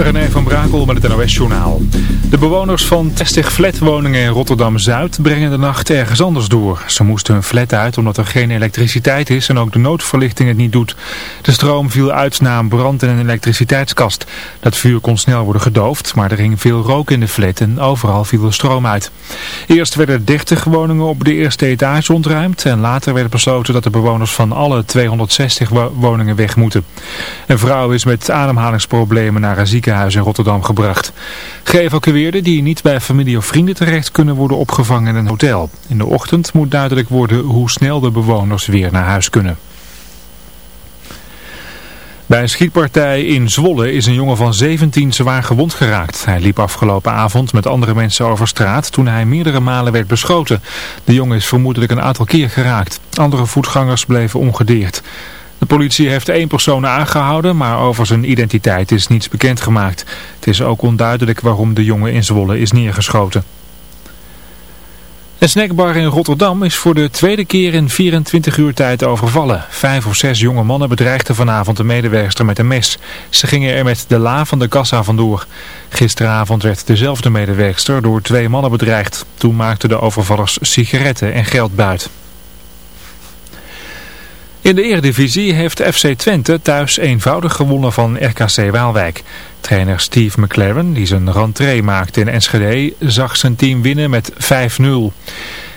René van Brakel met het NOS-journaal. De bewoners van 60 flatwoningen in Rotterdam-Zuid brengen de nacht ergens anders door. Ze moesten hun flat uit omdat er geen elektriciteit is en ook de noodverlichting het niet doet. De stroom viel uit na een brand in een elektriciteitskast. Dat vuur kon snel worden gedoofd, maar er hing veel rook in de flat en overal viel de stroom uit. Eerst werden 30 woningen op de eerste etage ontruimd en later werd besloten dat de bewoners van alle 260 woningen weg moeten. Een vrouw is met ademhalingsproblemen naar een ziekenhuis ziekenhuis in Rotterdam gebracht. Geëvacueerden die niet bij familie of vrienden terecht kunnen worden opgevangen in een hotel. In de ochtend moet duidelijk worden hoe snel de bewoners weer naar huis kunnen. Bij een schietpartij in Zwolle is een jongen van 17 zwaar gewond geraakt. Hij liep afgelopen avond met andere mensen over straat toen hij meerdere malen werd beschoten. De jongen is vermoedelijk een aantal keer geraakt. Andere voetgangers bleven ongedeerd. De politie heeft één persoon aangehouden, maar over zijn identiteit is niets bekendgemaakt. Het is ook onduidelijk waarom de jongen in Zwolle is neergeschoten. Een snackbar in Rotterdam is voor de tweede keer in 24 uur tijd overvallen. Vijf of zes jonge mannen bedreigden vanavond de medewerkster met een mes. Ze gingen er met de la van de kassa vandoor. Gisteravond werd dezelfde medewerkster door twee mannen bedreigd. Toen maakten de overvallers sigaretten en geld buit. In de Eredivisie heeft FC Twente thuis eenvoudig gewonnen van RKC Waalwijk. Trainer Steve McLaren, die zijn rentree maakte in Enschede, zag zijn team winnen met 5-0.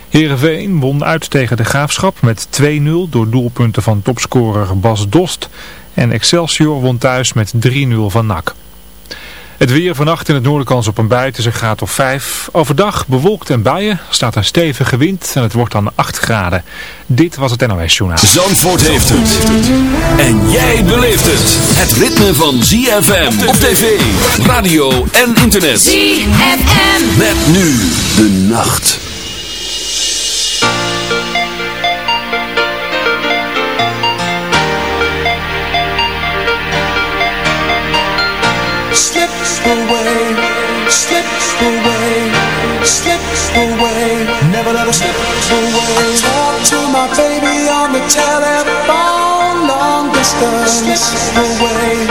Heerenveen won uit tegen de Graafschap met 2-0 door doelpunten van topscorer Bas Dost. En Excelsior won thuis met 3-0 van NAC. Het weer vannacht in het noorden kans op een bui. Het is een graad of 5. Overdag bewolkt en buien. staat een stevige wind en het wordt dan 8 graden. Dit was het NOS Journaal. Zandvoort heeft het. En jij beleeft het. Het ritme van ZFM op tv, radio en internet. ZFM. Met nu de nacht. Slip away. Slip away, never let us slip away. Talk to my baby on the telephone, long distance. Slip away,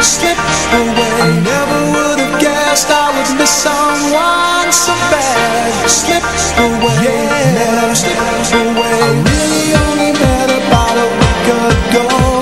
slip away. I never would have guessed I would miss someone so bad. Slip away, never slip away. I really only met about a week ago.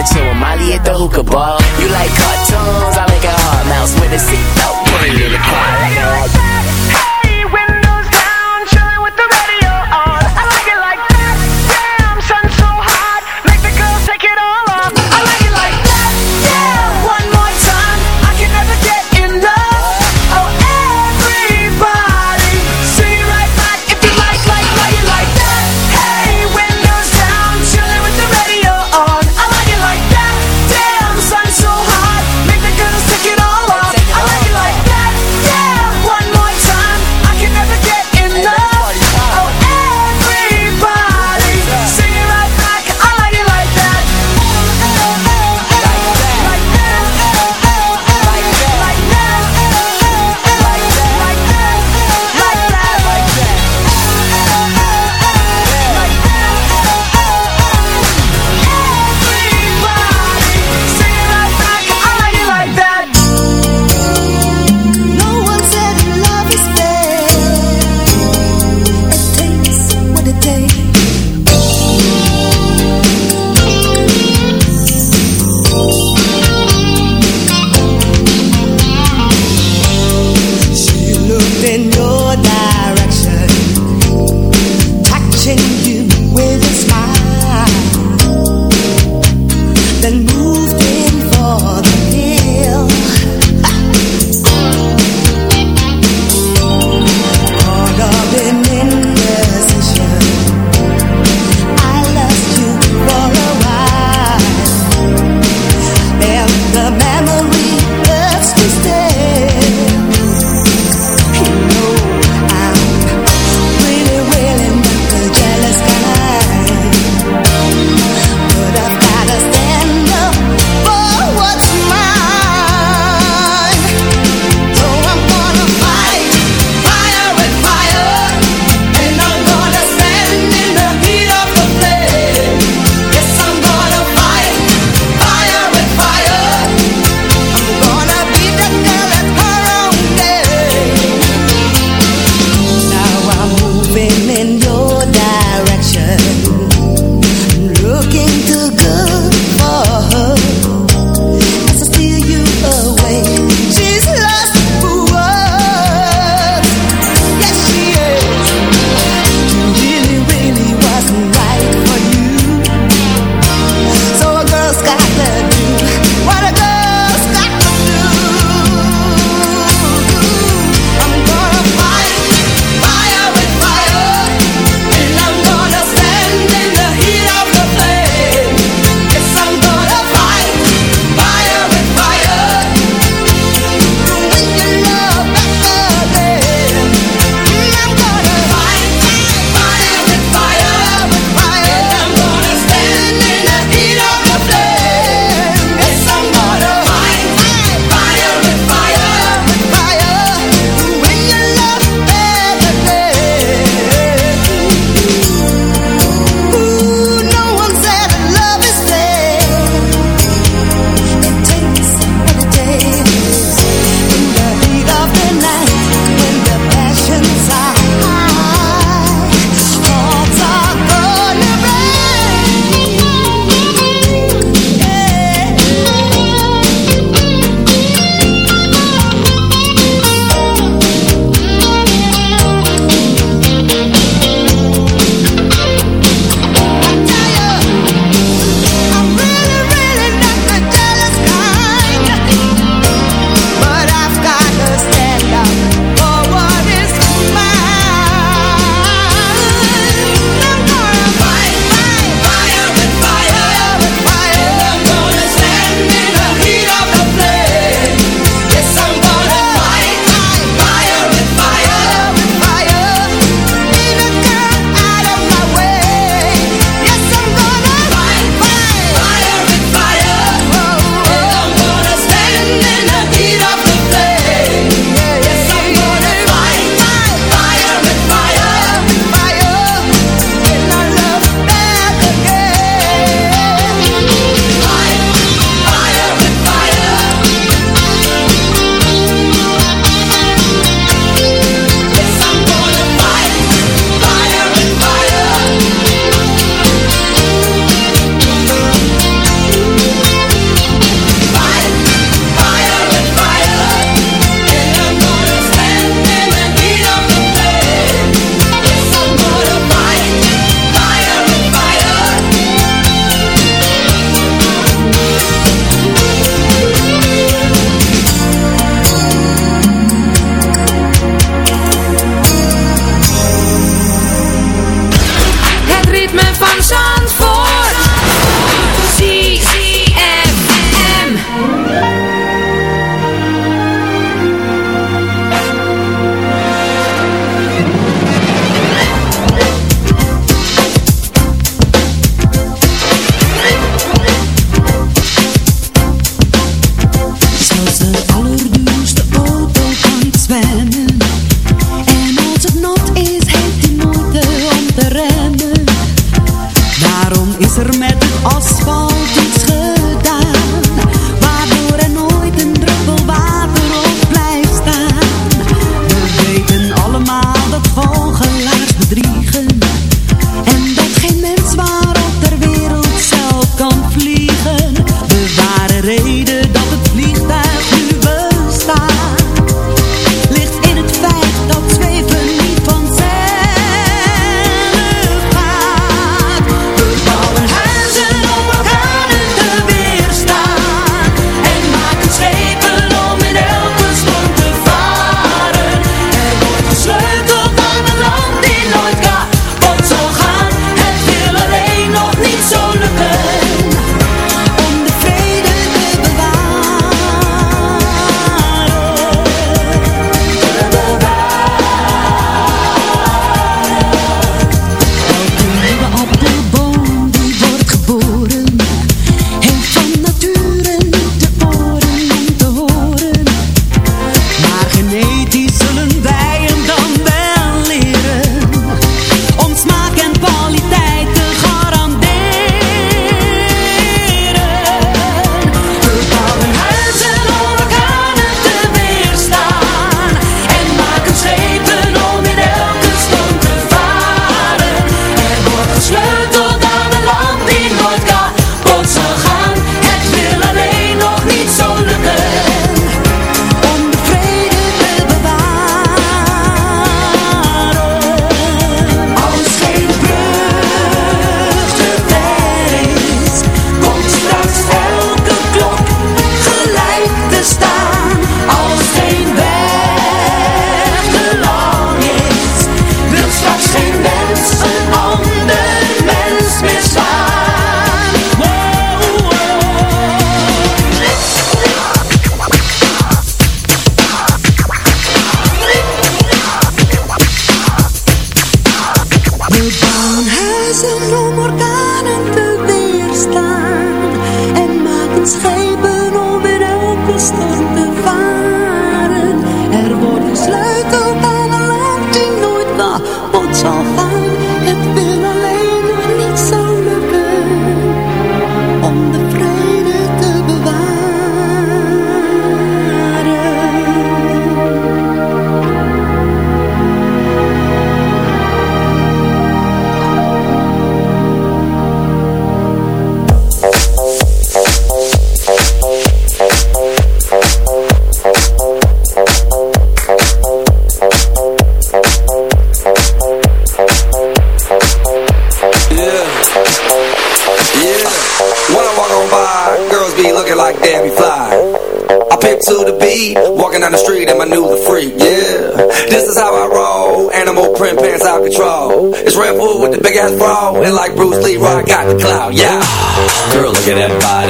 to chill with Molly at the hookah bar. You like cartoons? I make a hard mouse with a seatbelt. Put it in the car.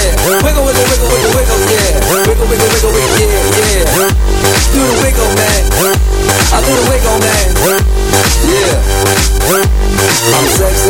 Yeah. Wiggle, wiggle, wiggle, wiggle, wiggle, yeah. Wiggle, wiggle, wiggle, wiggle, yeah, yeah. Do the wiggle, man. I do the wiggle, man. Yeah. I'm sexy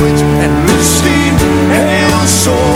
nooit en misschien heel soms.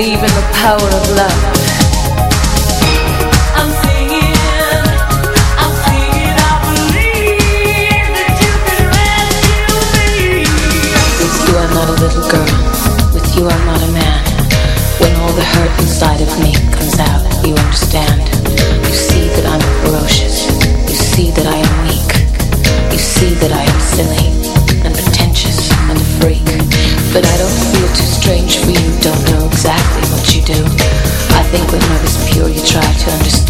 believe in the power of love. little girl. With you I'm not a man. When all the hurt inside of me comes out, you understand. You see that I'm ferocious. You see that I am weak. You see that I am silly and pretentious and a freak. But I don't feel too strange for you think when love is pure, you try to understand.